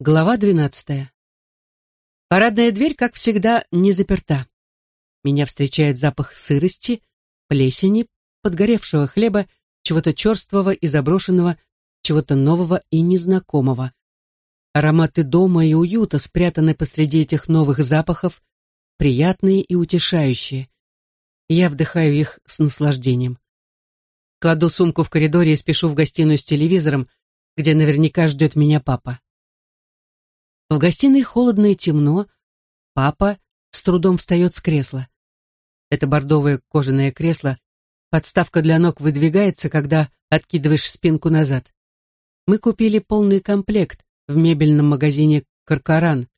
Глава двенадцатая. Парадная дверь, как всегда, не заперта. Меня встречает запах сырости, плесени, подгоревшего хлеба, чего-то черствого и заброшенного, чего-то нового и незнакомого. Ароматы дома и уюта спрятаны посреди этих новых запахов, приятные и утешающие. Я вдыхаю их с наслаждением. Кладу сумку в коридоре и спешу в гостиную с телевизором, где наверняка ждет меня папа. В гостиной холодно и темно. Папа с трудом встает с кресла. Это бордовое кожаное кресло. Подставка для ног выдвигается, когда откидываешь спинку назад. Мы купили полный комплект в мебельном магазине «Каркаран»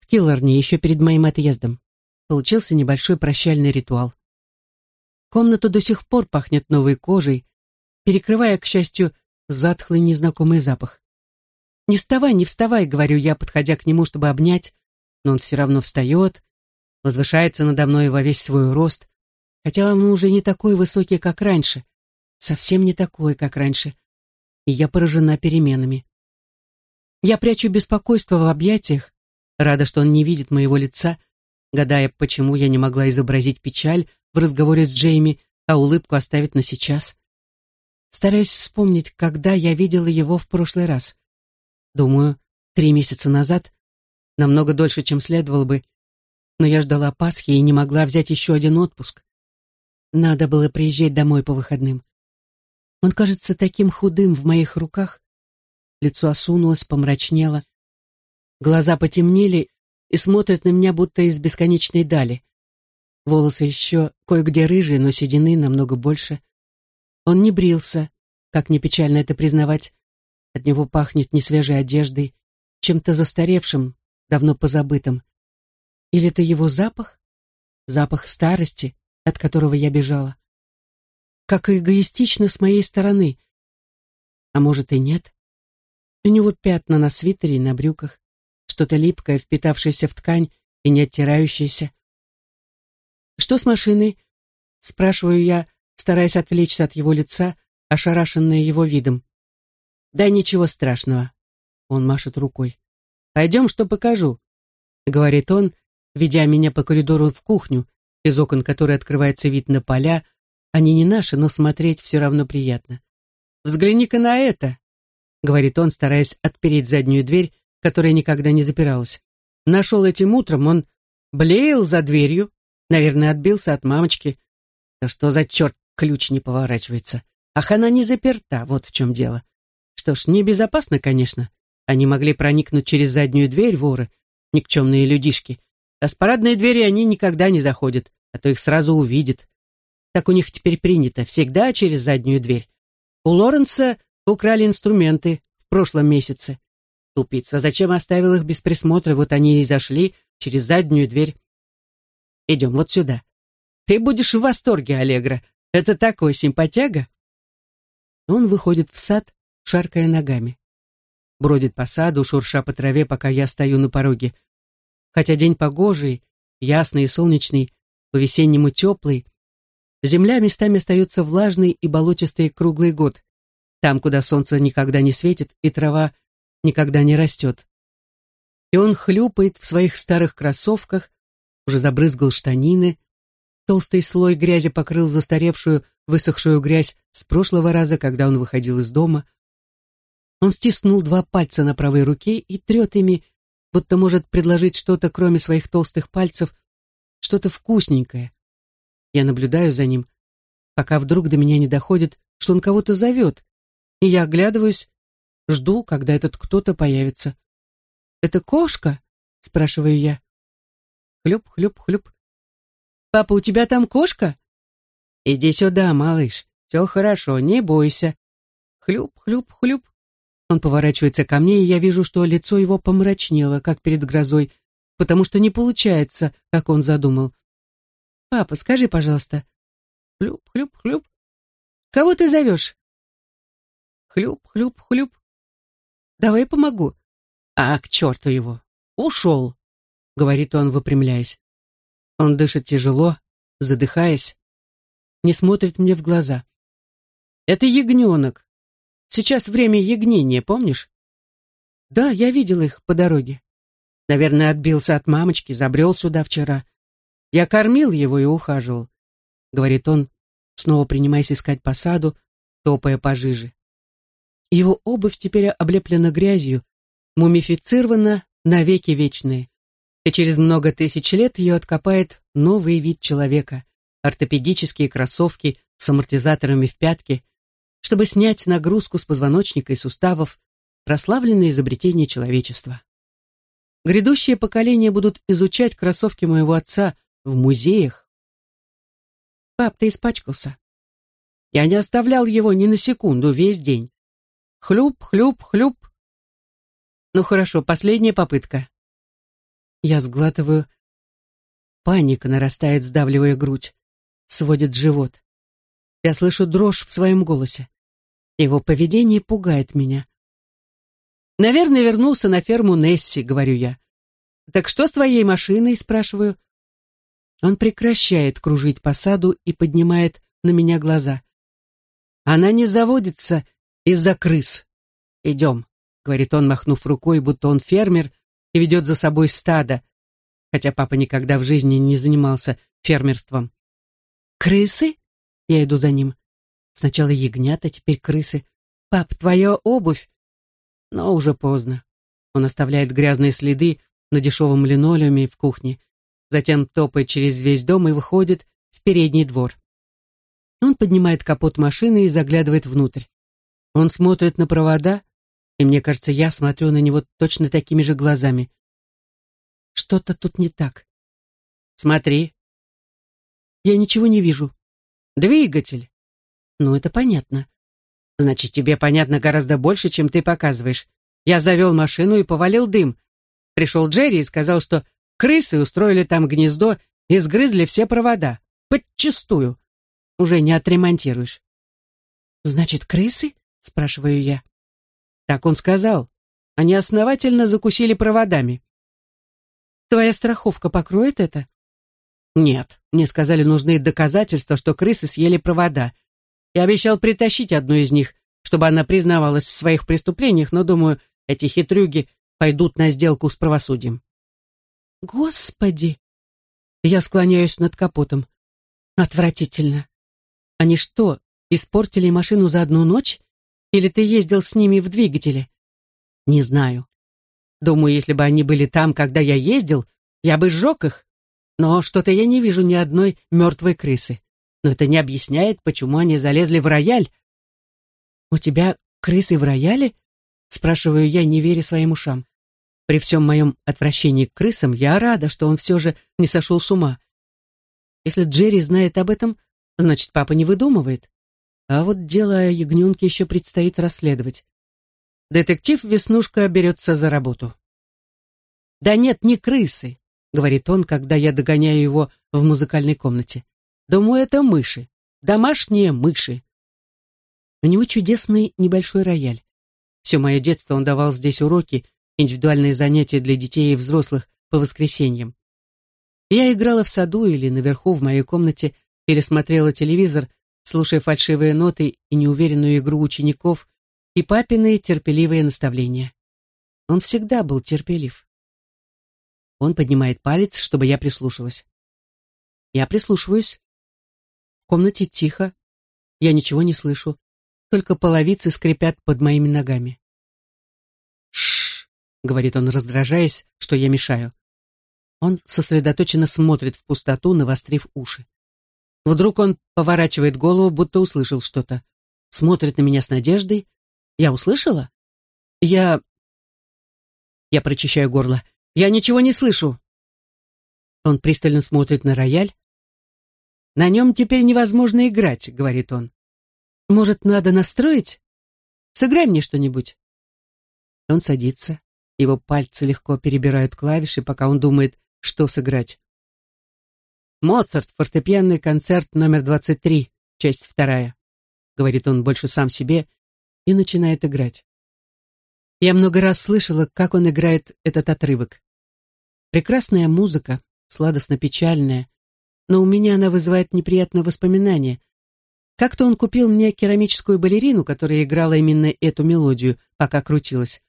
в Киллорне еще перед моим отъездом. Получился небольшой прощальный ритуал. Комната до сих пор пахнет новой кожей, перекрывая, к счастью, затхлый незнакомый запах. «Не вставай, не вставай», — говорю я, подходя к нему, чтобы обнять, но он все равно встает, возвышается надо мной во весь свой рост, хотя он уже не такой высокий, как раньше, совсем не такой, как раньше, и я поражена переменами. Я прячу беспокойство в объятиях, рада, что он не видит моего лица, гадая, почему я не могла изобразить печаль в разговоре с Джейми, а улыбку оставить на сейчас. Стараюсь вспомнить, когда я видела его в прошлый раз. Думаю, три месяца назад, намного дольше, чем следовало бы, но я ждала Пасхи и не могла взять еще один отпуск. Надо было приезжать домой по выходным. Он кажется таким худым в моих руках. Лицо осунулось, помрачнело. Глаза потемнели и смотрят на меня, будто из бесконечной дали. Волосы еще кое-где рыжие, но седины намного больше. Он не брился, как не печально это признавать, от него пахнет не свежей одеждой, чем-то застаревшим, давно позабытым. Или это его запах? Запах старости, от которого я бежала. Как эгоистично с моей стороны. А может и нет. У него пятна на свитере и на брюках, что-то липкое, впитавшееся в ткань и не оттирающееся. «Что с машиной?» — спрашиваю я, стараясь отвлечься от его лица, ошарашенная его видом. Да ничего страшного. Он машет рукой. Пойдем, что покажу, говорит он, ведя меня по коридору в кухню, из окон которой открывается вид на поля. Они не наши, но смотреть все равно приятно. Взгляни-ка на это, говорит он, стараясь отпереть заднюю дверь, которая никогда не запиралась. Нашел этим утром, он блеял за дверью, наверное, отбился от мамочки. Да что за черт, ключ не поворачивается. Ах, она не заперта, вот в чем дело. Что ж, небезопасно, конечно. Они могли проникнуть через заднюю дверь, воры, никчемные людишки. А с парадной двери они никогда не заходят, а то их сразу увидят. Так у них теперь принято, всегда через заднюю дверь. У Лоренса украли инструменты в прошлом месяце. Тупица, зачем оставил их без присмотра? Вот они и зашли через заднюю дверь. Идем вот сюда. Ты будешь в восторге, Аллегра. Это такой симпатяга. Он выходит в сад, шаркая ногами. Бродит по саду, шурша по траве, пока я стою на пороге. Хотя день погожий, ясный и солнечный, по-весеннему теплый, земля местами остается влажной и болотистой круглый год, там, куда солнце никогда не светит и трава никогда не растет. И он хлюпает в своих старых кроссовках, уже забрызгал штанины, толстый слой грязи покрыл застаревшую, высохшую грязь с прошлого раза, когда он выходил из дома, он стиснул два пальца на правой руке и трет ими, будто может предложить что-то, кроме своих толстых пальцев, что-то вкусненькое. Я наблюдаю за ним, пока вдруг до меня не доходит, что он кого-то зовет, и я оглядываюсь, жду, когда этот кто-то появится. «Это кошка?» — спрашиваю я. Хлюп, хлюп, хлюп. «Папа, у тебя там кошка?» «Иди сюда, малыш, все хорошо, не бойся». Хлюп, хлюп, хлюп. Он поворачивается ко мне, и я вижу, что лицо его помрачнело, как перед грозой, потому что не получается, как он задумал. «Папа, скажи, пожалуйста». Хлюп, хлюп, хлюп. «Кого ты зовешь?» Хлюп, хлюп, хлюп. «Давай помогу». «А, к черту его! Ушел!» — говорит он, выпрямляясь. Он дышит тяжело, задыхаясь, не смотрит мне в глаза. «Это ягненок. Сейчас время ягнения, помнишь? Да, я видела их по дороге. Наверное, отбился от мамочки, забрел сюда вчера. Я кормил его и ухаживал, — говорит он, снова принимаясь искать по саду, топая пожиже. Его обувь теперь облеплена грязью, мумифицирована навеки вечные, и через много тысяч лет ее откопает новый вид человека, ортопедические кроссовки с амортизаторами в пятке, чтобы снять нагрузку с позвоночника и суставов, прославленное изобретение человечества. Грядущие поколения будут изучать кроссовки моего отца в музеях. Пап, ты испачкался. Я не оставлял его ни на секунду весь день. Хлюп, хлюп, хлюп. Ну хорошо, последняя попытка. Я сглатываю. Паника нарастает, сдавливая грудь. Сводит живот. Я слышу дрожь в своем голосе. Его поведение пугает меня. «Наверное, вернулся на ферму Несси», — говорю я. «Так что с твоей машиной?» — спрашиваю. Он прекращает кружить по саду и поднимает на меня глаза. «Она не заводится из-за крыс. Идем», — говорит он, махнув рукой, будто он фермер и ведет за собой стадо, хотя папа никогда в жизни не занимался фермерством. «Крысы?» — я иду за ним. Сначала ягнята, теперь крысы. «Пап, твоя обувь!» Но уже поздно. Он оставляет грязные следы на дешевом линолеуме в кухне, затем топает через весь дом и выходит в передний двор. Он поднимает капот машины и заглядывает внутрь. Он смотрит на провода, и мне кажется, я смотрю на него точно такими же глазами. Что-то тут не так. Смотри. Я ничего не вижу. Двигатель. Ну, это понятно. Значит, тебе понятно гораздо больше, чем ты показываешь. Я завел машину и повалил дым. Пришел Джерри и сказал, что крысы устроили там гнездо и сгрызли все провода. Подчистую. Уже не отремонтируешь. Значит, крысы? Спрашиваю я. Так он сказал. Они основательно закусили проводами. Твоя страховка покроет это? Нет, мне сказали, нужны доказательства, что крысы съели провода. Я обещал притащить одну из них, чтобы она признавалась в своих преступлениях, но, думаю, эти хитрюги пойдут на сделку с правосудием. Господи! Я склоняюсь над капотом. Отвратительно. Они что, испортили машину за одну ночь? Или ты ездил с ними в двигателе? Не знаю. Думаю, если бы они были там, когда я ездил, я бы сжег их. Но что-то я не вижу ни одной мертвой крысы но это не объясняет, почему они залезли в рояль. «У тебя крысы в рояле?» — спрашиваю я, не веря своим ушам. При всем моем отвращении к крысам я рада, что он все же не сошел с ума. Если Джерри знает об этом, значит, папа не выдумывает. А вот дело о ягненке еще предстоит расследовать. Детектив Веснушка берется за работу. «Да нет, не крысы», — говорит он, когда я догоняю его в музыкальной комнате. Думаю, это мыши. Домашние мыши. У него чудесный небольшой рояль. Все мое детство он давал здесь уроки, индивидуальные занятия для детей и взрослых по воскресеньям. Я играла в саду или наверху в моей комнате, или телевизор, слушая фальшивые ноты и неуверенную игру учеников и папины терпеливые наставления. Он всегда был терпелив. Он поднимает палец, чтобы я прислушалась. Я прислушиваюсь. В комнате тихо. Я ничего не слышу. Только половицы скрипят под моими ногами. Шш, говорит он, раздражаясь, что я мешаю. Он сосредоточенно смотрит в пустоту, навострив уши. Вдруг он поворачивает голову, будто услышал что-то. Смотрит на меня с надеждой. Я услышала? Я... Я прочищаю горло. Я ничего не слышу. Он пристально смотрит на рояль, на нем теперь невозможно играть, говорит он. Может, надо настроить? Сыграй мне что-нибудь. Он садится. Его пальцы легко перебирают клавиши, пока он думает, что сыграть. Моцарт, фортепианный концерт номер 23, часть вторая. Говорит он больше сам себе и начинает играть. Я много раз слышала, как он играет этот отрывок. Прекрасная музыка, сладостно-печальная, но у меня она вызывает неприятное воспоминание. Как-то он купил мне керамическую балерину, которая играла именно эту мелодию, пока крутилась.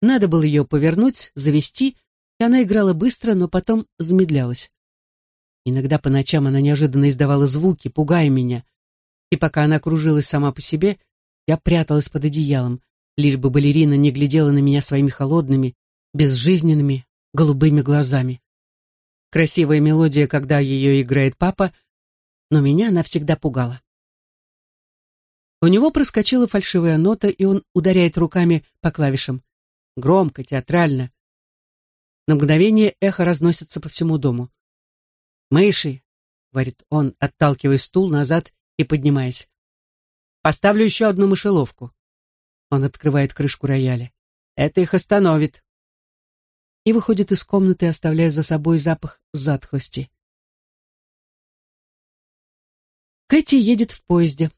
Надо было ее повернуть, завести, и она играла быстро, но потом замедлялась. Иногда по ночам она неожиданно издавала звуки, пугая меня. И пока она кружилась сама по себе, я пряталась под одеялом, лишь бы балерина не глядела на меня своими холодными, безжизненными, голубыми глазами. Красивая мелодия, когда ее играет папа, но меня она всегда пугала. У него проскочила фальшивая нота, и он ударяет руками по клавишам. Громко, театрально. На мгновение эхо разносится по всему дому. «Мыши!» — говорит он, отталкивая стул назад и поднимаясь. «Поставлю еще одну мышеловку». Он открывает крышку рояля. «Это их остановит». И выходит из комнаты, оставляя за собой запах затхлости. Кэти едет в поезде.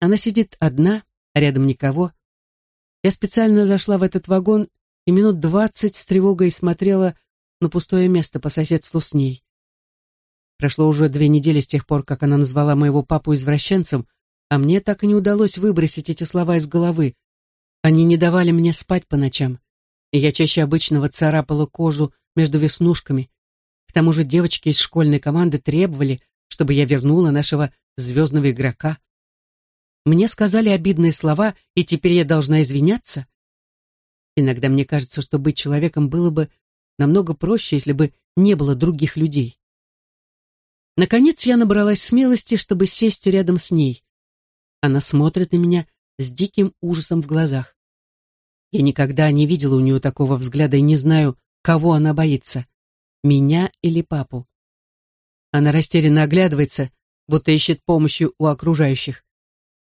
Она сидит одна, а рядом никого. Я специально зашла в этот вагон и минут двадцать с тревогой смотрела на пустое место по соседству с ней. Прошло уже две недели с тех пор, как она назвала моего папу извращенцем, а мне так и не удалось выбросить эти слова из головы. Они не давали мне спать по ночам, и я чаще обычного царапала кожу между веснушками. К тому же девочки из школьной команды требовали, чтобы я вернула нашего звездного игрока. Мне сказали обидные слова, и теперь я должна извиняться? Иногда мне кажется, что быть человеком было бы намного проще, если бы не было других людей. Наконец я набралась смелости, чтобы сесть рядом с ней. Она смотрит на меня с диким ужасом в глазах. Я никогда не видела у нее такого взгляда и не знаю, кого она боится, меня или папу. Она растерянно оглядывается, будто ищет помощи у окружающих.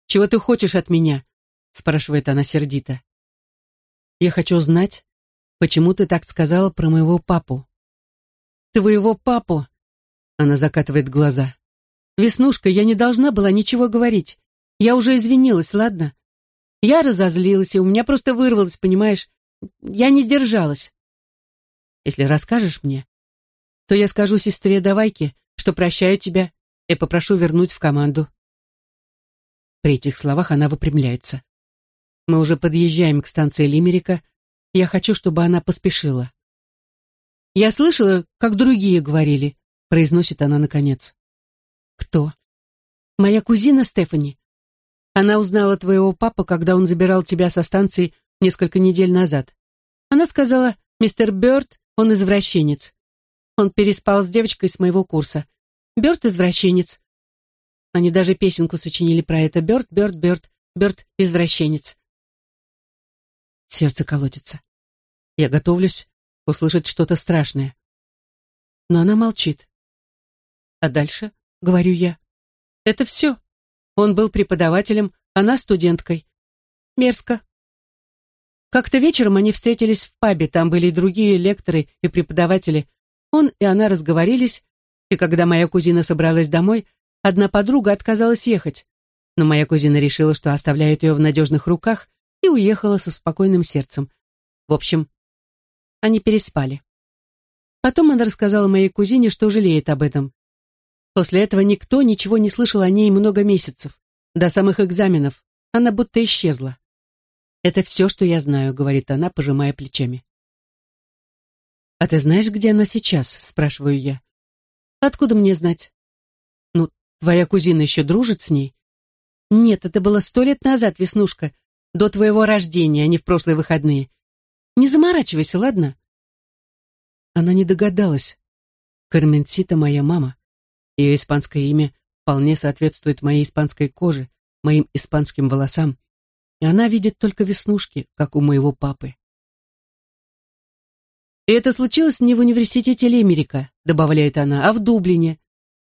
«Чего ты хочешь от меня?» — спрашивает она сердито. «Я хочу знать, почему ты так сказала про моего папу». «Твоего папу?» — она закатывает глаза. «Веснушка, я не должна была ничего говорить. Я уже извинилась, ладно? Я разозлилась, и у меня просто вырвалось, понимаешь? Я не сдержалась. Если расскажешь мне, то я скажу сестре Давайке, что прощаю тебя и попрошу вернуть в команду. При этих словах она выпрямляется. Мы уже подъезжаем к станции Лимерика. Я хочу, чтобы она поспешила. «Я слышала, как другие говорили», — произносит она наконец. «Кто?» «Моя кузина Стефани. Она узнала твоего папу, когда он забирал тебя со станции несколько недель назад. Она сказала, мистер Бёрд, он извращенец. Он переспал с девочкой с моего курса. Бёрд извращенец. Они даже песенку сочинили про это. Бёрд, Бёрд, Бёрд, Бёрд, извращенец. Сердце колотится. Я готовлюсь услышать что-то страшное. Но она молчит. А дальше, говорю я, это все. Он был преподавателем, она студенткой. Мерзко. Как-то вечером они встретились в пабе, там были и другие лекторы и преподаватели. Он и она разговорились, и когда моя кузина собралась домой, Одна подруга отказалась ехать, но моя кузина решила, что оставляет ее в надежных руках, и уехала со спокойным сердцем. В общем, они переспали. Потом она рассказала моей кузине, что жалеет об этом. После этого никто ничего не слышал о ней много месяцев. До самых экзаменов. Она будто исчезла. «Это все, что я знаю», — говорит она, пожимая плечами. «А ты знаешь, где она сейчас?» — спрашиваю я. «Откуда мне знать?» Твоя кузина еще дружит с ней? Нет, это было сто лет назад, Веснушка, до твоего рождения, а не в прошлые выходные. Не заморачивайся, ладно? Она не догадалась. Карменсита моя мама. Ее испанское имя вполне соответствует моей испанской коже, моим испанским волосам, и она видит только веснушки, как у моего папы. И это случилось не в университете Лемерика, добавляет она, а в Дублине,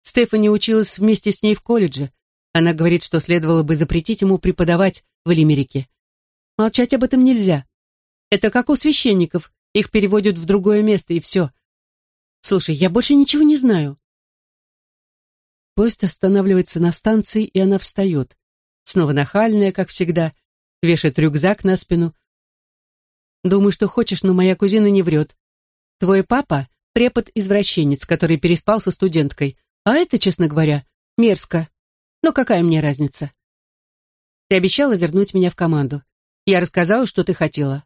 Стефани училась вместе с ней в колледже. Она говорит, что следовало бы запретить ему преподавать в Лимерике. Молчать об этом нельзя. Это как у священников. Их переводят в другое место, и все. Слушай, я больше ничего не знаю. Поезд останавливается на станции, и она встает. Снова нахальная, как всегда, вешает рюкзак на спину. Думаю, что хочешь, но моя кузина не врет. Твой папа — препод-извращенец, который переспал со студенткой. А это, честно говоря, мерзко. Но какая мне разница? Ты обещала вернуть меня в команду. Я рассказала, что ты хотела.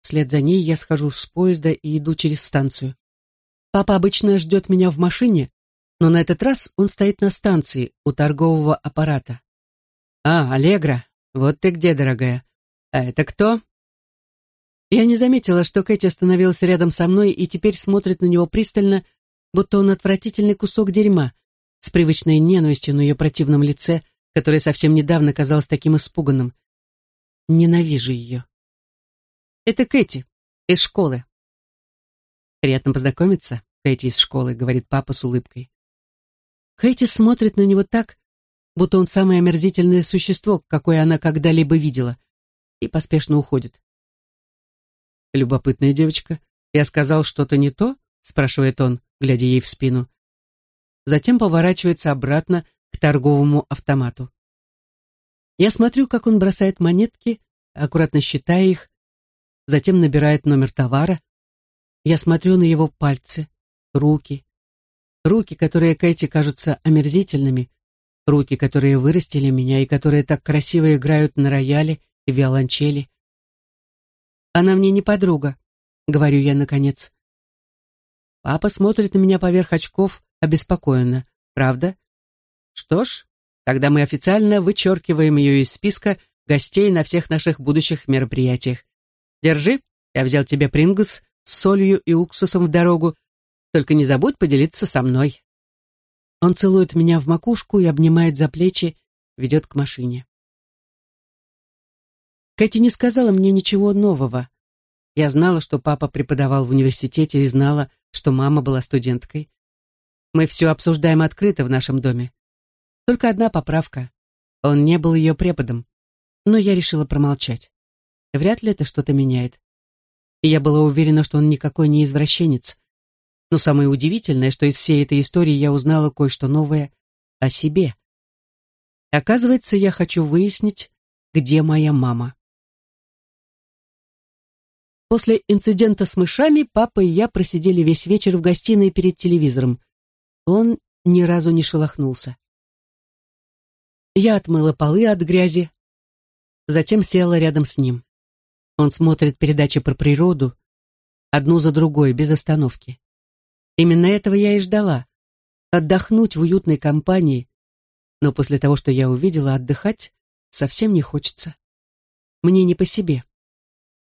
Вслед за ней я схожу с поезда и иду через станцию. Папа обычно ждет меня в машине, но на этот раз он стоит на станции у торгового аппарата. «А, Аллегра, вот ты где, дорогая. А это кто?» Я не заметила, что Кэти остановилась рядом со мной и теперь смотрит на него пристально, будто он отвратительный кусок дерьма, с привычной ненавистью на ее противном лице, которое совсем недавно казалось таким испуганным. Ненавижу ее. Это Кэти, из школы. Приятно познакомиться, Кэти из школы, говорит папа с улыбкой. Кэти смотрит на него так, будто он самое омерзительное существо, какое она когда-либо видела, и поспешно уходит. Любопытная девочка. Я сказал что-то не то? спрашивает он, глядя ей в спину. Затем поворачивается обратно к торговому автомату. Я смотрю, как он бросает монетки, аккуратно считая их, затем набирает номер товара. Я смотрю на его пальцы, руки. Руки, которые Кэти кажутся омерзительными, руки, которые вырастили меня и которые так красиво играют на рояле и виолончели. Она мне не подруга, говорю я наконец. Папа смотрит на меня поверх очков обеспокоенно. Правда? Что ж, тогда мы официально вычеркиваем ее из списка гостей на всех наших будущих мероприятиях. Держи, я взял тебе Принглс с солью и уксусом в дорогу. Только не забудь поделиться со мной. Он целует меня в макушку и обнимает за плечи, ведет к машине. Кэти не сказала мне ничего нового. Я знала, что папа преподавал в университете и знала, что мама была студенткой. Мы все обсуждаем открыто в нашем доме. Только одна поправка. Он не был ее преподом. Но я решила промолчать. Вряд ли это что-то меняет. И я была уверена, что он никакой не извращенец. Но самое удивительное, что из всей этой истории я узнала кое-что новое о себе. Оказывается, я хочу выяснить, где моя мама. После инцидента с мышами папа и я просидели весь вечер в гостиной перед телевизором. Он ни разу не шелохнулся. Я отмыла полы от грязи, затем села рядом с ним. Он смотрит передачи про природу, одну за другой, без остановки. Именно этого я и ждала. Отдохнуть в уютной компании, но после того, что я увидела, отдыхать совсем не хочется. Мне не по себе.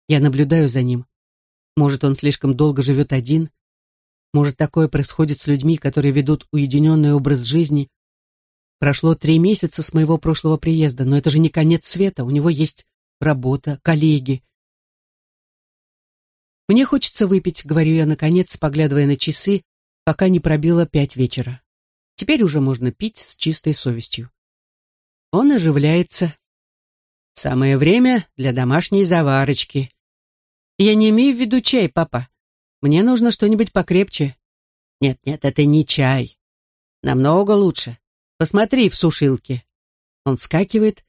Я наблюдаю за ним. Может, он слишком долго живет один. Может, такое происходит с людьми, которые ведут уединенный образ жизни. Прошло три месяца с моего прошлого приезда, но это же не конец света. У него есть работа, коллеги. Мне хочется выпить, говорю я наконец, поглядывая на часы, пока не пробило пять вечера. Теперь уже можно пить с чистой совестью. Он оживляется. Самое время для домашней заварочки. Я не имею в виду чай, папа. Мне нужно что-нибудь покрепче. Нет-нет, это не чай. Намного лучше. Посмотри в сушилке. Он скакивает,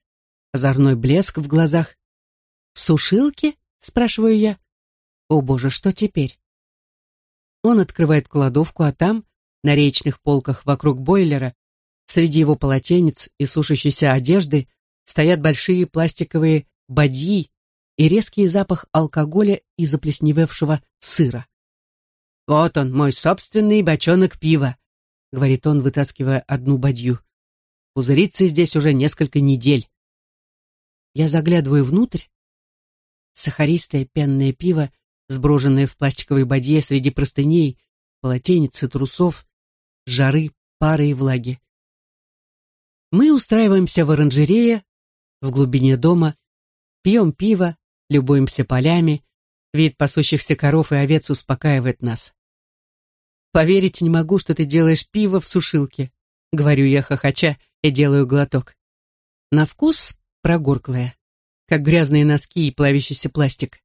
озорной блеск в глазах. В сушилке? Спрашиваю я. О боже, что теперь? Он открывает кладовку, а там, на речных полках вокруг бойлера, среди его полотенец и сушащейся одежды, стоят большие пластиковые бадьи и резкий запах алкоголя и заплесневевшего сыра. «Вот он, мой собственный бочонок пива», — говорит он, вытаскивая одну бадью. «Пузырится здесь уже несколько недель». Я заглядываю внутрь. Сахаристое пенное пиво, сброженное в пластиковой бадье среди простыней, полотенец и трусов, жары, пары и влаги. Мы устраиваемся в оранжерее, в глубине дома, пьем пиво, любуемся полями, вид пасущихся коров и овец успокаивает нас. «Поверить не могу, что ты делаешь пиво в сушилке», — говорю я хохоча и делаю глоток. На вкус прогорклое, как грязные носки и плавящийся пластик.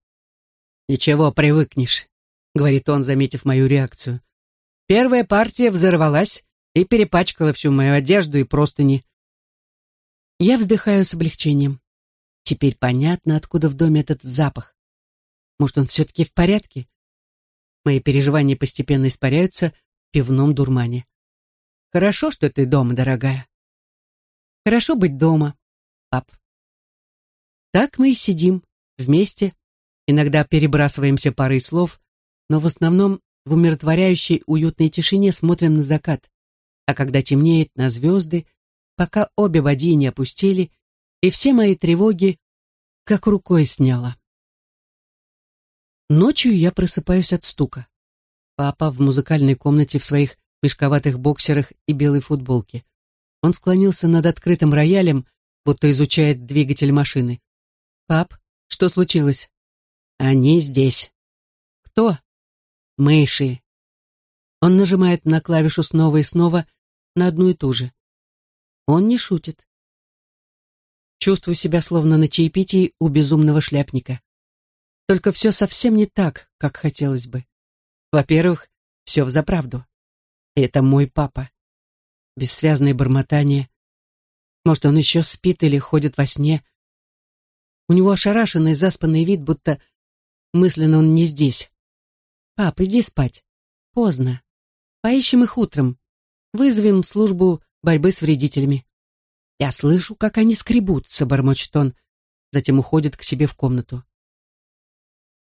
«Ничего, привыкнешь», — говорит он, заметив мою реакцию. «Первая партия взорвалась и перепачкала всю мою одежду и простыни». Я вздыхаю с облегчением. Теперь понятно, откуда в доме этот запах. Может, он все-таки в порядке? Мои переживания постепенно испаряются в пивном дурмане. Хорошо, что ты дома, дорогая. Хорошо быть дома, пап. Так мы и сидим, вместе, Иногда перебрасываемся парой слов, но в основном в умиротворяющей уютной тишине смотрим на закат, а когда темнеет, на звезды, пока обе води не опустили, и все мои тревоги как рукой сняла. Ночью я просыпаюсь от стука. Папа в музыкальной комнате в своих мешковатых боксерах и белой футболке. Он склонился над открытым роялем, будто изучает двигатель машины. «Пап, что случилось?» «Они здесь». «Кто?» «Мыши». Он нажимает на клавишу снова и снова на одну и ту же. Он не шутит. Чувствую себя словно на чаепитии у безумного шляпника. Только все совсем не так, как хотелось бы. Во-первых, все взаправду. Это мой папа. Бессвязное бормотание. Может, он еще спит или ходит во сне. У него ошарашенный, заспанный вид, будто мысленно он не здесь. «Пап, иди спать. Поздно. Поищем их утром. Вызовем службу борьбы с вредителями». «Я слышу, как они скребутся», — бормочет он. Затем уходит к себе в комнату.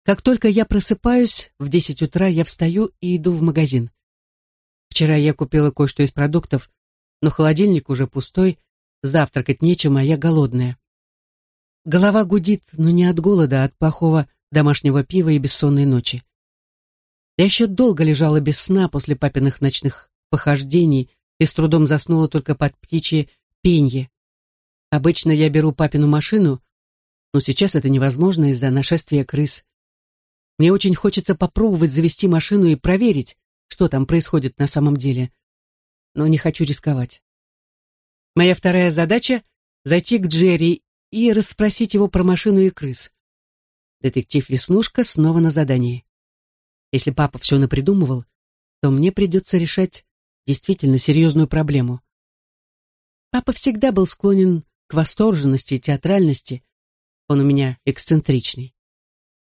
Как только я просыпаюсь, в десять утра я встаю и иду в магазин. Вчера я купила кое-что из продуктов, но холодильник уже пустой, завтракать нечем, а я голодная. Голова гудит, но не от голода, а от плохого домашнего пива и бессонной ночи. Я еще долго лежала без сна после папиных ночных похождений и с трудом заснула только под птичье пенье. Обычно я беру папину машину, но сейчас это невозможно из-за нашествия крыс. Мне очень хочется попробовать завести машину и проверить, что там происходит на самом деле. Но не хочу рисковать. Моя вторая задача — зайти к Джерри и расспросить его про машину и крыс. Детектив Веснушка снова на задании. Если папа все напридумывал, то мне придется решать действительно серьезную проблему. Папа всегда был склонен к восторженности и театральности. Он у меня эксцентричный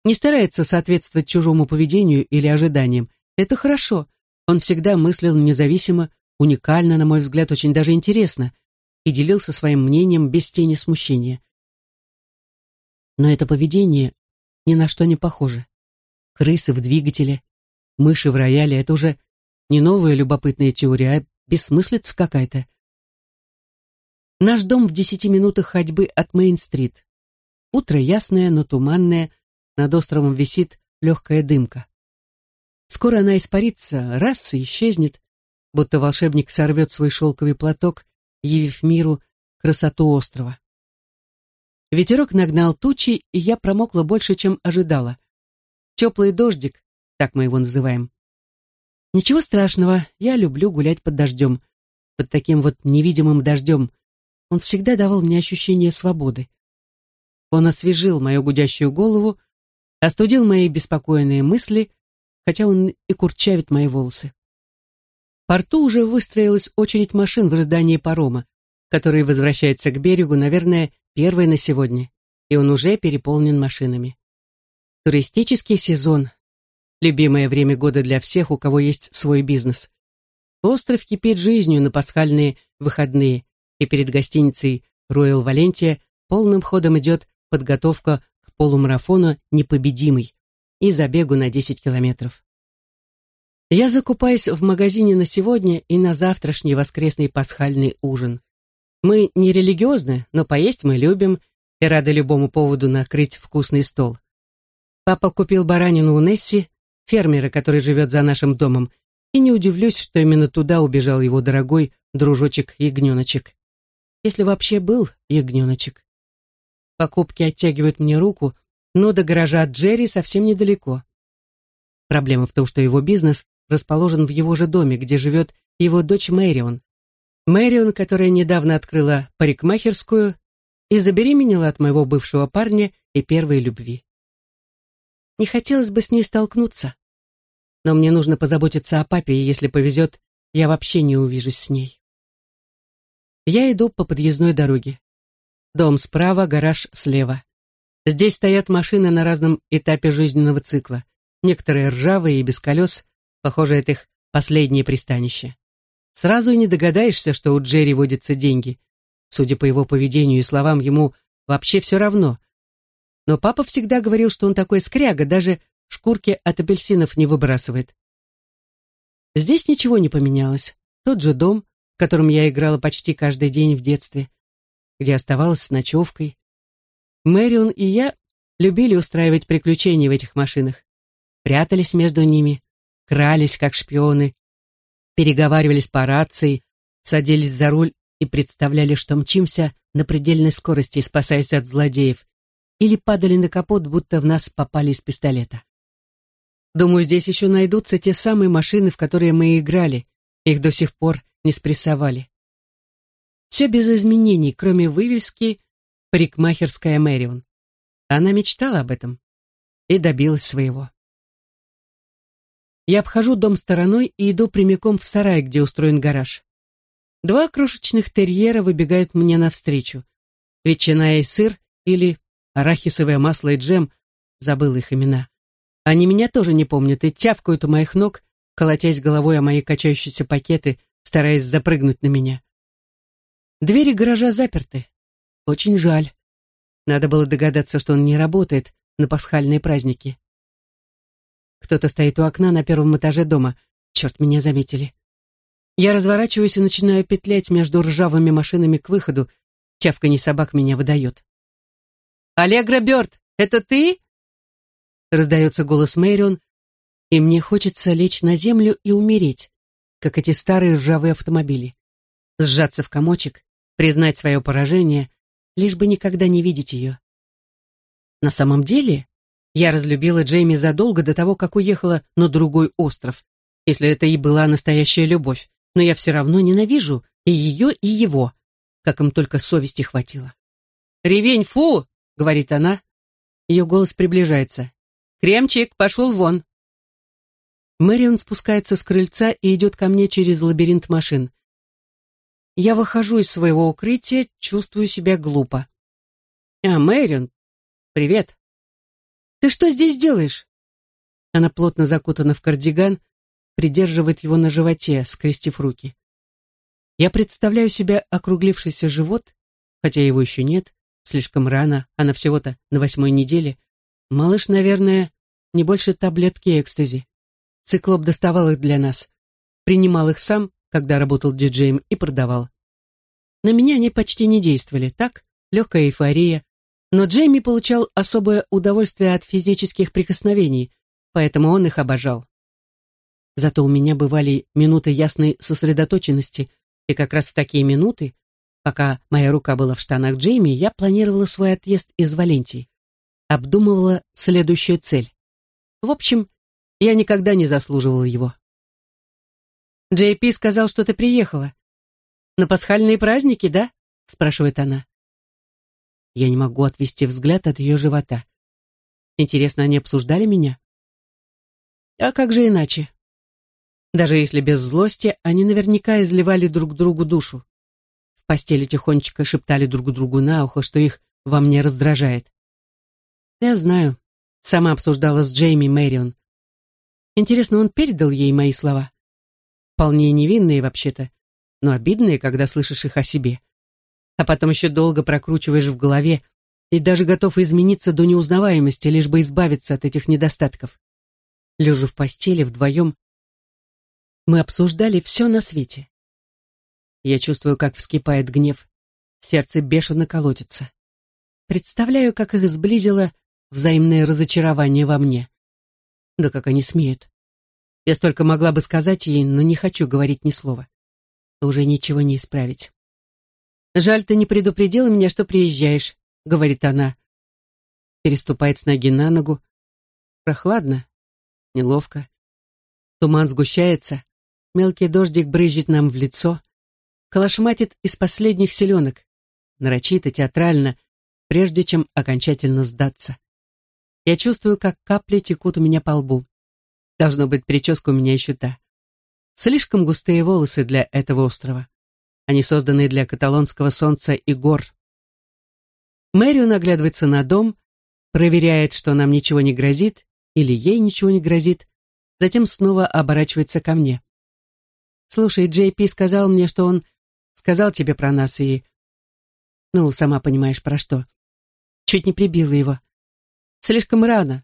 не старается соответствовать чужому поведению или ожиданиям. Это хорошо. Он всегда мыслил независимо, уникально, на мой взгляд, очень даже интересно, и делился своим мнением без тени смущения. Но это поведение ни на что не похоже. Крысы в двигателе, мыши в рояле — это уже не новая любопытная теория, а бессмыслица какая-то. Наш дом в десяти минутах ходьбы от Мейн-стрит. Утро ясное, но туманное — над островом висит легкая дымка. Скоро она испарится, раз и исчезнет, будто волшебник сорвет свой шелковый платок, явив миру красоту острова. Ветерок нагнал тучи, и я промокла больше, чем ожидала. Теплый дождик, так мы его называем. Ничего страшного, я люблю гулять под дождем, под таким вот невидимым дождем. Он всегда давал мне ощущение свободы. Он освежил мою гудящую голову, остудил мои беспокойные мысли, хотя он и курчавит мои волосы. В порту уже выстроилась очередь машин в ожидании парома, который возвращается к берегу, наверное, первый на сегодня, и он уже переполнен машинами. Туристический сезон — любимое время года для всех, у кого есть свой бизнес. Остров кипит жизнью на пасхальные выходные, и перед гостиницей Royal Валентия полным ходом идет подготовка полумарафона «Непобедимый» и забегу на 10 километров. Я закупаюсь в магазине на сегодня и на завтрашний воскресный пасхальный ужин. Мы не религиозны, но поесть мы любим и рады любому поводу накрыть вкусный стол. Папа купил баранину у Несси, фермера, который живет за нашим домом, и не удивлюсь, что именно туда убежал его дорогой дружочек-ягненочек. Если вообще был ягненочек. Покупки оттягивают мне руку, но до гаража Джерри совсем недалеко. Проблема в том, что его бизнес расположен в его же доме, где живет его дочь Мэрион. Мэрион, которая недавно открыла парикмахерскую и забеременела от моего бывшего парня и первой любви. Не хотелось бы с ней столкнуться, но мне нужно позаботиться о папе, и если повезет, я вообще не увижусь с ней. Я иду по подъездной дороге. Дом справа, гараж слева. Здесь стоят машины на разном этапе жизненного цикла. Некоторые ржавые и без колес. Похоже, это их последнее пристанище. Сразу и не догадаешься, что у Джерри водятся деньги. Судя по его поведению и словам, ему вообще все равно. Но папа всегда говорил, что он такой скряга, даже шкурки от апельсинов не выбрасывает. Здесь ничего не поменялось. Тот же дом, в котором я играла почти каждый день в детстве, где оставалась с ночевкой. Мэрион и я любили устраивать приключения в этих машинах. Прятались между ними, крались, как шпионы, переговаривались по рации, садились за руль и представляли, что мчимся на предельной скорости, спасаясь от злодеев, или падали на капот, будто в нас попали из пистолета. Думаю, здесь еще найдутся те самые машины, в которые мы играли. Их до сих пор не спрессовали. Все без изменений, кроме вывески «Парикмахерская Мэрион». Она мечтала об этом и добилась своего. Я обхожу дом стороной и иду прямиком в сарай, где устроен гараж. Два крошечных терьера выбегают мне навстречу. Ветчина и сыр или арахисовое масло и джем, забыл их имена. Они меня тоже не помнят и тявкают у моих ног, колотясь головой о мои качающиеся пакеты, стараясь запрыгнуть на меня. Двери гаража заперты. Очень жаль. Надо было догадаться, что он не работает на пасхальные праздники. Кто-то стоит у окна на первом этаже дома. Черт, меня заметили. Я разворачиваюсь и начинаю петлять между ржавыми машинами к выходу. Тявканье собак меня выдает. «Аллегра Бёрд, это ты?» Раздается голос Мэрион, и мне хочется лечь на землю и умереть, как эти старые ржавые автомобили. Сжаться в комочек, признать свое поражение, лишь бы никогда не видеть ее. На самом деле, я разлюбила Джейми задолго до того, как уехала на другой остров, если это и была настоящая любовь, но я все равно ненавижу и ее, и его, как им только совести хватило. «Ревень, фу!» — говорит она. Ее голос приближается. Кремчик, пошел вон!» Мэрион спускается с крыльца и идет ко мне через лабиринт машин. Я выхожу из своего укрытия, чувствую себя глупо. «А, Мэрион, привет!» «Ты что здесь делаешь?» Она плотно закутана в кардиган, придерживает его на животе, скрестив руки. Я представляю себе округлившийся живот, хотя его еще нет, слишком рано, она всего-то на восьмой неделе, Малыш, наверное, не больше таблетки экстази. Циклоп доставал их для нас. Принимал их сам, когда работал диджеем, и продавал. На меня они почти не действовали, так? Легкая эйфория. Но Джейми получал особое удовольствие от физических прикосновений, поэтому он их обожал. Зато у меня бывали минуты ясной сосредоточенности, и как раз в такие минуты, пока моя рука была в штанах Джейми, я планировала свой отъезд из Валенсии обдумывала следующую цель. В общем, я никогда не заслуживала его. «Джей Пи сказал, что ты приехала. На пасхальные праздники, да?» — спрашивает она. Я не могу отвести взгляд от ее живота. Интересно, они обсуждали меня? А как же иначе? Даже если без злости, они наверняка изливали друг другу душу. В постели тихонечко шептали друг другу на ухо, что их во мне раздражает. Я знаю. Сама обсуждала с Джейми Мэрион. Интересно, он передал ей мои слова? Вполне невинные вообще-то, но обидные, когда слышишь их о себе. А потом еще долго прокручиваешь в голове и даже готов измениться до неузнаваемости, лишь бы избавиться от этих недостатков. Лежу в постели вдвоем, мы обсуждали все на свете. Я чувствую, как вскипает гнев, сердце бешено колотится. Представляю, как их сблизило взаимное разочарование во мне. Да как они смеют. Я столько могла бы сказать ей, но не хочу говорить ни слова. Уже ничего не исправить. «Жаль, ты не предупредила меня, что приезжаешь», — говорит она. Переступает с ноги на ногу. Прохладно, неловко. Туман сгущается, мелкий дождик брызжет нам в лицо, калашматит из последних селенок, нарочито, театрально, прежде чем окончательно сдаться. Я чувствую, как капли текут у меня по лбу. Должно быть, прическа у меня еще та. Слишком густые волосы для этого острова. Они созданы для каталонского солнца и гор. Мэрио наглядывается на дом, проверяет, что нам ничего не грозит, или ей ничего не грозит, затем снова оборачивается ко мне. «Слушай, Джей Пи сказал мне, что он сказал тебе про нас и... Ну, сама понимаешь, про что. Чуть не прибила его. Слишком рано.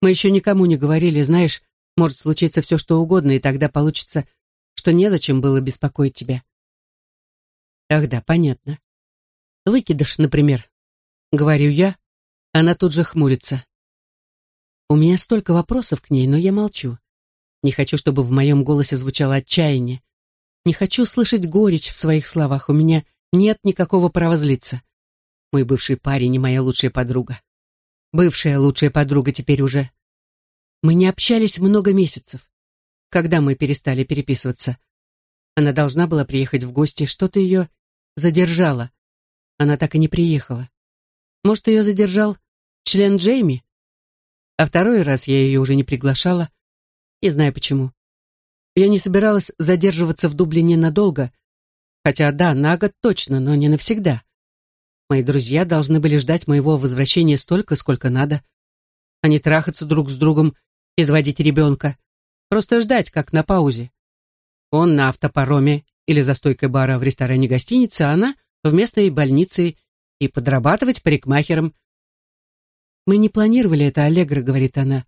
Мы еще никому не говорили, знаешь, может случиться все, что угодно, и тогда получится, что незачем было беспокоить тебя. Ах да, понятно. Выкидыш, например. Говорю я, она тут же хмурится. У меня столько вопросов к ней, но я молчу. Не хочу, чтобы в моем голосе звучало отчаяние. Не хочу слышать горечь в своих словах. У меня нет никакого права злиться. Мой бывший парень и моя лучшая подруга. Бывшая лучшая подруга теперь уже. Мы не общались много месяцев. Когда мы перестали переписываться? Она должна была приехать в гости, что-то ее задержало. Она так и не приехала. Может, ее задержал член Джейми? А второй раз я ее уже не приглашала. Не знаю почему. Я не собиралась задерживаться в Дублине надолго, хотя да, на год точно, но не навсегда. Мои друзья должны были ждать моего возвращения столько, сколько надо, а не трахаться друг с другом и заводить ребенка. Просто ждать, как на паузе. Он на автопароме или за стойкой бара в ресторане гостиницы, а она в местной больнице и подрабатывать парикмахером. «Мы не планировали это, Аллегра», — говорит она.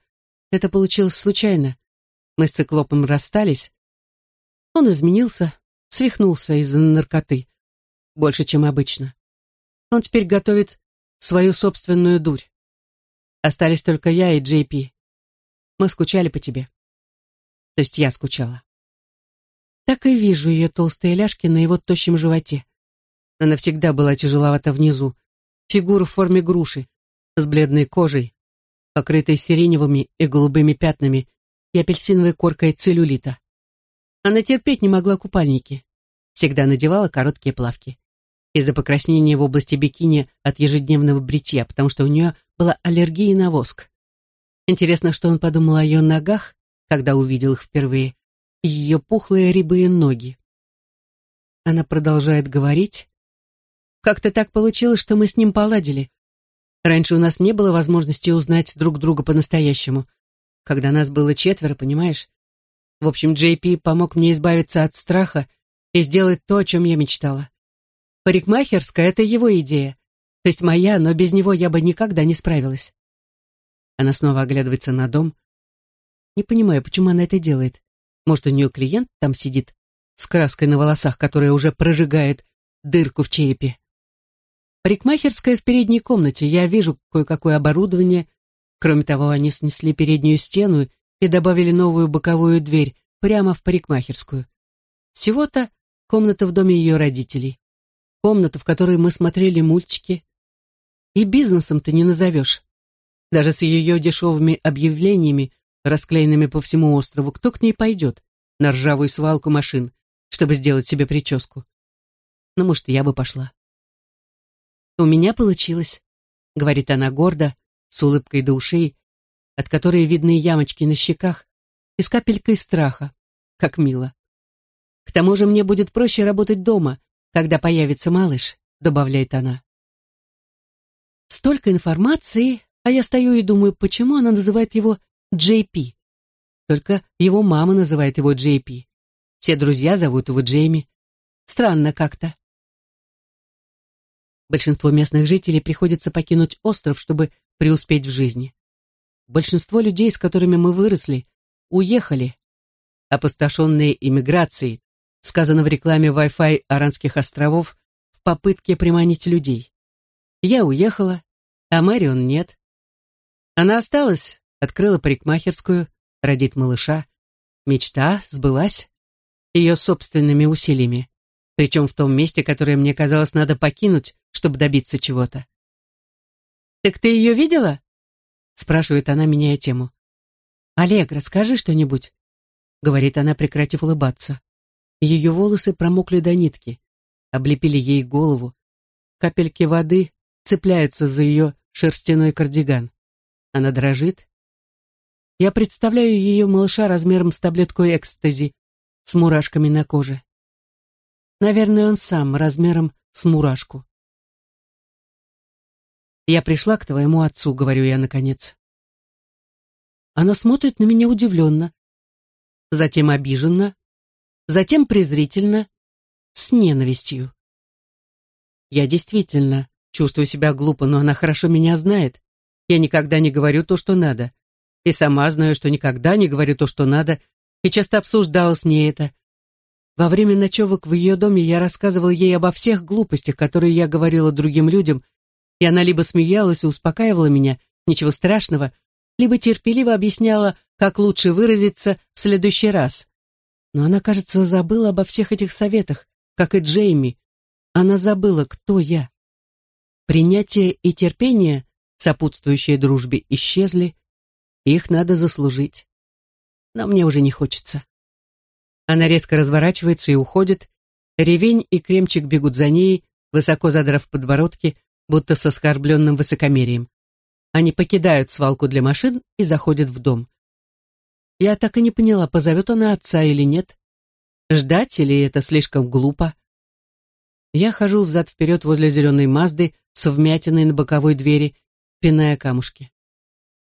«Это получилось случайно. Мы с циклопом расстались. Он изменился, свихнулся из-за наркоты. Больше, чем обычно. Он теперь готовит свою собственную дурь. Остались только я и Джей Пи. Мы скучали по тебе. То есть я скучала. Так и вижу ее толстые ляжки на его тощем животе. Она всегда была тяжеловата внизу. Фигура в форме груши, с бледной кожей, покрытой сиреневыми и голубыми пятнами и апельсиновой коркой целлюлита. Она терпеть не могла купальники. Всегда надевала короткие плавки. Из-за покраснения в области бикини от ежедневного бритья, потому что у нее была аллергия на воск. Интересно, что он подумал о ее ногах, когда увидел их впервые, ее пухлые рябые ноги. Она продолжает говорить. Как-то так получилось, что мы с ним поладили. Раньше у нас не было возможности узнать друг друга по-настоящему когда нас было четверо, понимаешь? В общем, Джей Пи помог мне избавиться от страха и сделать то, о чем я мечтала. Парикмахерская — это его идея. То есть моя, но без него я бы никогда не справилась. Она снова оглядывается на дом. Не понимаю, почему она это делает. Может, у нее клиент там сидит с краской на волосах, которая уже прожигает дырку в черепе. Парикмахерская в передней комнате. Я вижу кое-какое оборудование, Кроме того, они снесли переднюю стену и добавили новую боковую дверь прямо в парикмахерскую. Всего-то комната в доме ее родителей. Комната, в которой мы смотрели мультики. И бизнесом ты не назовешь. Даже с ее дешевыми объявлениями, расклеенными по всему острову, кто к ней пойдет на ржавую свалку машин, чтобы сделать себе прическу? Ну, может, я бы пошла. «У меня получилось», — говорит она гордо, с улыбкой до ушей, от которой видны ямочки на щеках, и с капелькой страха. Как мило. К тому же мне будет проще работать дома, когда появится малыш, добавляет она. Столько информации, а я стою и думаю, почему она называет его Джей Пи. Только его мама называет его Джей Пи. Все друзья зовут его Джейми. Странно как-то. Большинство местных жителей приходится покинуть остров, чтобы преуспеть в жизни. Большинство людей, с которыми мы выросли, уехали, опустошенные иммиграцией, сказано в рекламе Wi-Fi Аранских островов, в попытке приманить людей. Я уехала, а Мэрион нет. Она осталась, открыла парикмахерскую, родит малыша. Мечта сбылась ее собственными усилиями, причем в том месте, которое мне казалось надо покинуть, чтобы добиться чего-то. «Так ты ее видела?» спрашивает она, меняя тему. «Олег, расскажи что-нибудь», говорит она, прекратив улыбаться. Ее волосы промокли до нитки, облепили ей голову. Капельки воды цепляются за ее шерстяной кардиган. Она дрожит. Я представляю ее малыша размером с таблетку экстази, с мурашками на коже. Наверное, он сам размером с мурашку. «Я пришла к твоему отцу», — говорю я наконец. Она смотрит на меня удивленно, затем обиженно, затем презрительно, с ненавистью. Я действительно чувствую себя глупо, но она хорошо меня знает. Я никогда не говорю то, что надо. И сама знаю, что никогда не говорю то, что надо, и часто обсуждала с ней это. Во время ночевок в ее доме я рассказывал ей обо всех глупостях, которые я говорила другим людям, и она либо смеялась и успокаивала меня, ничего страшного, либо терпеливо объясняла, как лучше выразиться в следующий раз. Но она, кажется, забыла обо всех этих советах, как и Джейми. Она забыла, кто я. Принятие и терпение, сопутствующие дружбе, исчезли. Их надо заслужить. Но мне уже не хочется. Она резко разворачивается и уходит. Ревень и кремчик бегут за ней, высоко задрав подбородки, будто с оскорбленным высокомерием. Они покидают свалку для машин и заходят в дом. Я так и не поняла, позовет она отца или нет. Ждать или это слишком глупо? Я хожу взад-вперед возле зеленой Мазды с вмятиной на боковой двери, пиная камушки.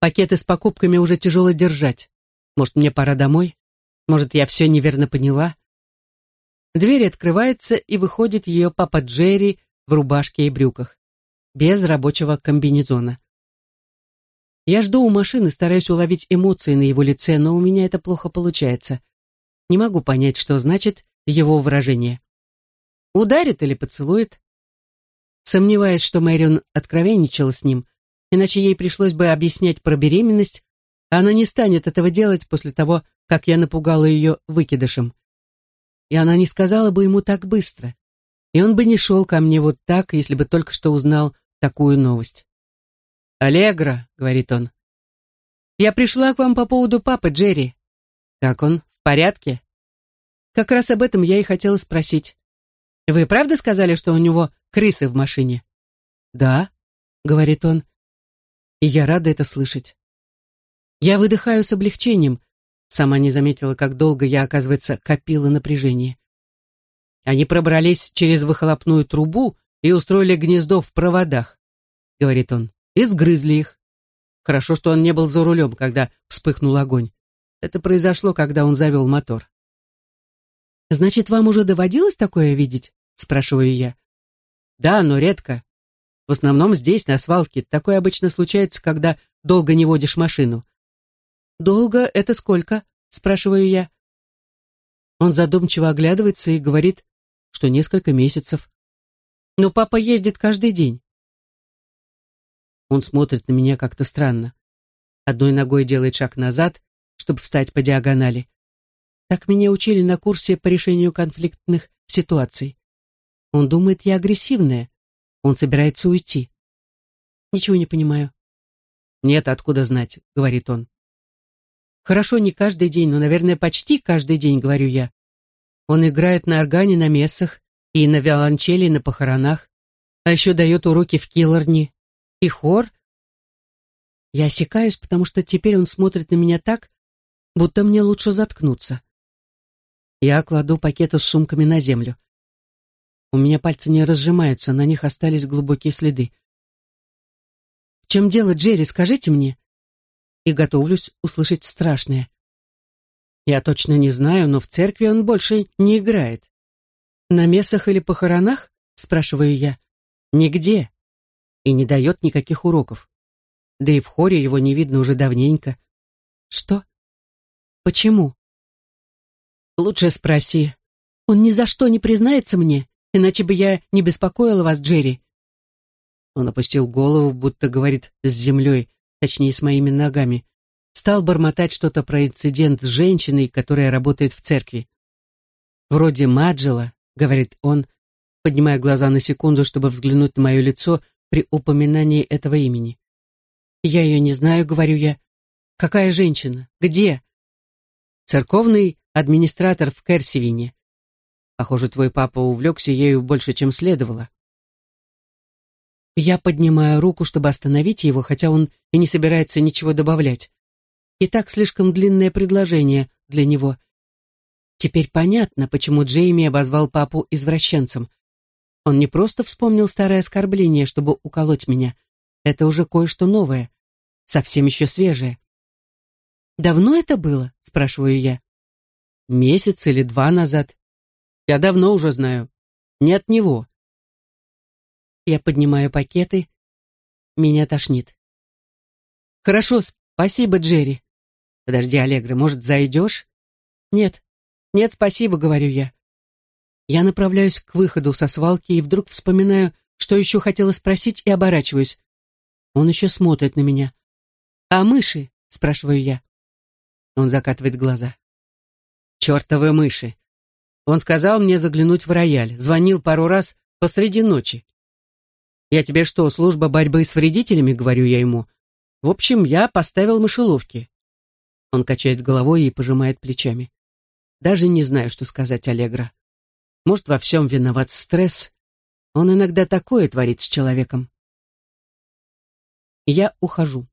Пакеты с покупками уже тяжело держать. Может, мне пора домой? Может, я все неверно поняла? Дверь открывается, и выходит ее папа Джерри в рубашке и брюках, без рабочего комбинезона. Я жду у машины, стараюсь уловить эмоции на его лице, но у меня это плохо получается. Не могу понять, что значит его выражение. Ударит или поцелует? Сомневаюсь, что Мэрион откровенничала с ним, иначе ей пришлось бы объяснять про беременность, а она не станет этого делать после того, как я напугала ее выкидышем. И она не сказала бы ему так быстро. И он бы не шел ко мне вот так, если бы только что узнал такую новость. «Аллегра», — говорит он. «Я пришла к вам по поводу папы, Джерри. Как он? В порядке?» Как раз об этом я и хотела спросить. «Вы правда сказали, что у него крысы в машине?» «Да», — говорит он. И я рада это слышать. Я выдыхаю с облегчением. Сама не заметила, как долго я, оказывается, копила напряжение. Они пробрались через выхлопную трубу и устроили гнездо в проводах, говорит он и сгрызли их. Хорошо, что он не был за рулем, когда вспыхнул огонь. Это произошло, когда он завел мотор. «Значит, вам уже доводилось такое видеть?» — спрашиваю я. «Да, но редко. В основном здесь, на свалке. Такое обычно случается, когда долго не водишь машину». «Долго — это сколько?» — спрашиваю я. Он задумчиво оглядывается и говорит, что несколько месяцев. «Но папа ездит каждый день. Он смотрит на меня как-то странно. Одной ногой делает шаг назад, чтобы встать по диагонали. Так меня учили на курсе по решению конфликтных ситуаций. Он думает, я агрессивная. Он собирается уйти. Ничего не понимаю. Нет, откуда знать, говорит он. Хорошо, не каждый день, но, наверное, почти каждый день, говорю я. Он играет на органе на мессах и на виолончели на похоронах, а еще дает уроки в Киллорне и хор. Я осекаюсь, потому что теперь он смотрит на меня так, будто мне лучше заткнуться. Я кладу пакеты с сумками на землю. У меня пальцы не разжимаются, на них остались глубокие следы. «В чем дело, Джерри, скажите мне?» И готовлюсь услышать страшное. Я точно не знаю, но в церкви он больше не играет. «На мессах или похоронах?» — спрашиваю я. «Нигде и не дает никаких уроков. Да и в хоре его не видно уже давненько. Что? Почему? Лучше спроси. Он ни за что не признается мне, иначе бы я не беспокоила вас, Джерри. Он опустил голову, будто говорит с землей, точнее, с моими ногами. Стал бормотать что-то про инцидент с женщиной, которая работает в церкви. «Вроде Маджела», — говорит он, поднимая глаза на секунду, чтобы взглянуть на мое лицо, при упоминании этого имени. «Я ее не знаю», — говорю я. «Какая женщина? Где?» «Церковный администратор в Керсивине. Похоже, твой папа увлекся ею больше, чем следовало». Я поднимаю руку, чтобы остановить его, хотя он и не собирается ничего добавлять. И так слишком длинное предложение для него. Теперь понятно, почему Джейми обозвал папу извращенцем. Он не просто вспомнил старое оскорбление, чтобы уколоть меня. Это уже кое-что новое, совсем еще свежее. «Давно это было?» — спрашиваю я. «Месяц или два назад. Я давно уже знаю. Не от него». Я поднимаю пакеты. Меня тошнит. Хорошо, спасибо, Джерри. Подожди, Аллегра, может, зайдешь? Нет, нет, спасибо, говорю я. Я направляюсь к выходу со свалки и вдруг вспоминаю, что еще хотела спросить, и оборачиваюсь. Он еще смотрит на меня. «А мыши?» — спрашиваю я. Он закатывает глаза. «Чертовы мыши!» Он сказал мне заглянуть в рояль, звонил пару раз посреди ночи. «Я тебе что, служба борьбы с вредителями?» — говорю я ему. «В общем, я поставил мышеловки». Он качает головой и пожимает плечами. Даже не знаю, что сказать Аллегра. Может, во всем виноват стресс. Он иногда такое творит с человеком. Я ухожу.